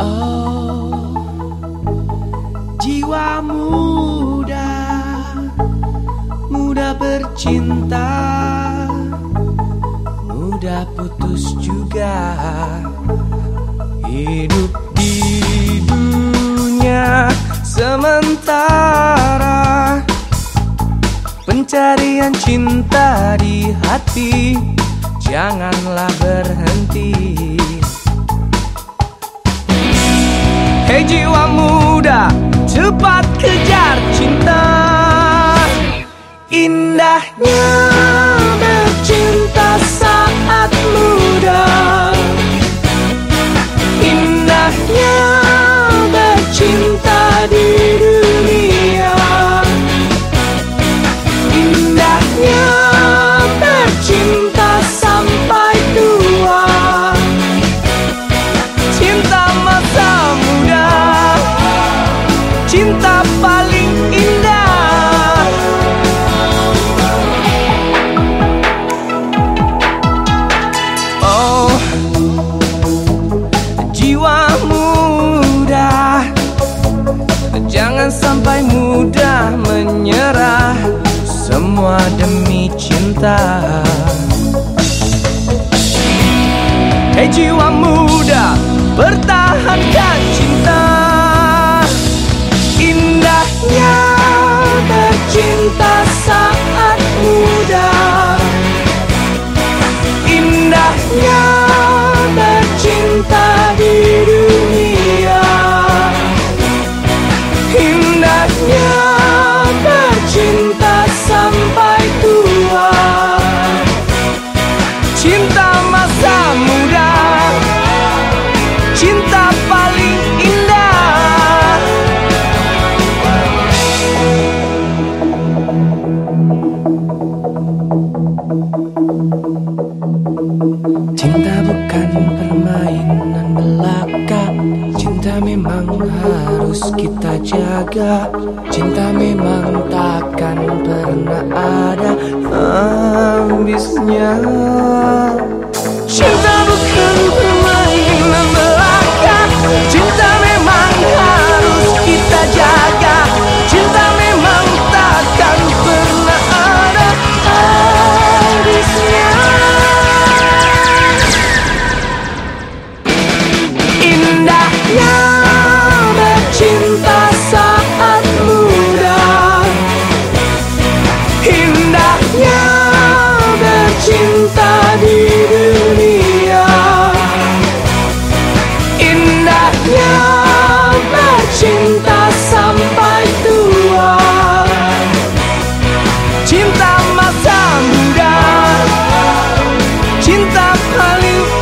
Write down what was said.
Oh, jiwa muda, muda bercinta, muda putus juga. Hidup di dunia sementara, pencarian cinta di hati, janganlah berhenti. Jiwa muda, cepat kejar cinta. Indahnya Semua demi cinta. Hei jiwa muda, pertahankan cinta. Indahnya bercinta saat muda. Indahnya Cinta bukan permainan belaka. Cinta memang harus kita jaga. Cinta memang takkan pernah ada. Habisnya I